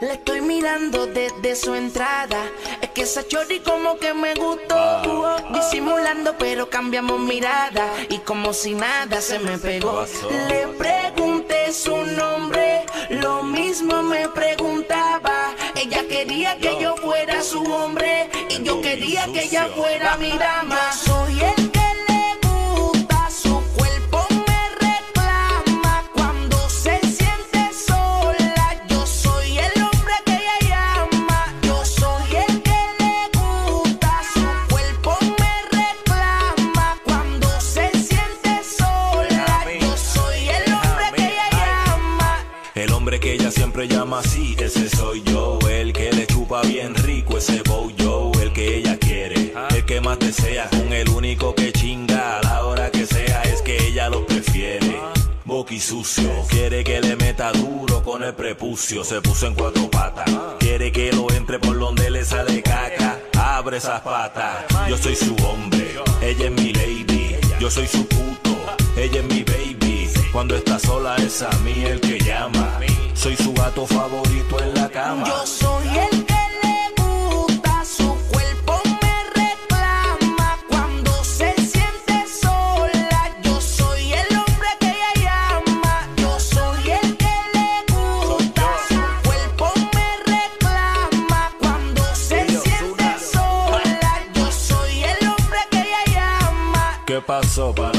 Le estoy mirando desde su entrada. Es que esa chori como que me gustó. Disimulando, pero cambiamos mirada. Y como si nada se me pegó. Le pregunté su nombre. Lo mismo me preguntaba. Ella quería que yo fuera su hombre. Y yo quería que ella fuera mi dama. Soy que ella siempre llama así, ese soy yo. El que le chupa bien rico, ese bow yo. El que ella quiere, el que más desea. Con el único que chinga a la hora que sea, es que ella lo prefiere. Boqui sucio, quiere que le meta duro con el prepucio. Se puso en cuatro patas, quiere que lo entre por donde le sale caca. Abre esas patas, yo soy su hombre, ella es mi lady. Yo soy su puto, ella es mi baby. Cuando está sola es a mí el que llama. Soy su gato favorito en la cama. Yo soy el que le gusta su cuerpo, me reclama cuando se siente sola. Yo soy el hombre que ella llama. Yo soy el que le gusta su cuerpo, me reclama cuando se siente sola. Yo soy el hombre que ella llama. ¿Qué pasó? Oh?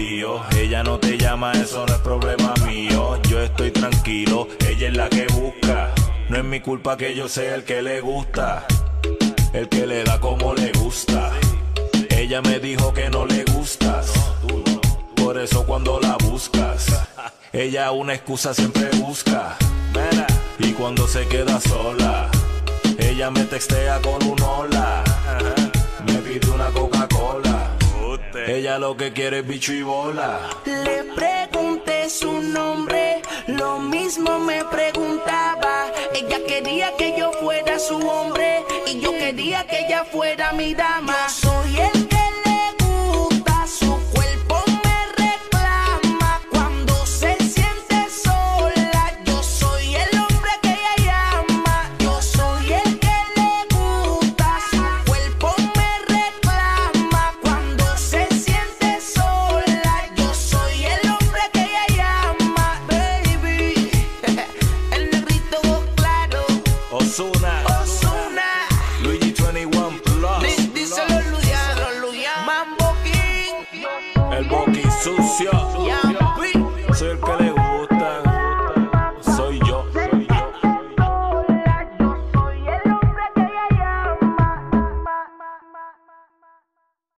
Ella no te llama, eso no es problema mío. Yo estoy tranquilo, ella es la que busca. No es mi culpa que yo sea el que le gusta, el que le da como le gusta. Ella me dijo que no le gustas, por eso cuando la buscas, ella una excusa siempre busca. Y cuando se queda sola, ella me textea con un hola. Me pide una Coca-Cola. Ella lo que quiere es bicho y bola. Le pregunté su nombre, lo mismo me preguntaba. Ella quería que yo fuera su hombre y yo quería que ella fuera mi dama. Sucio.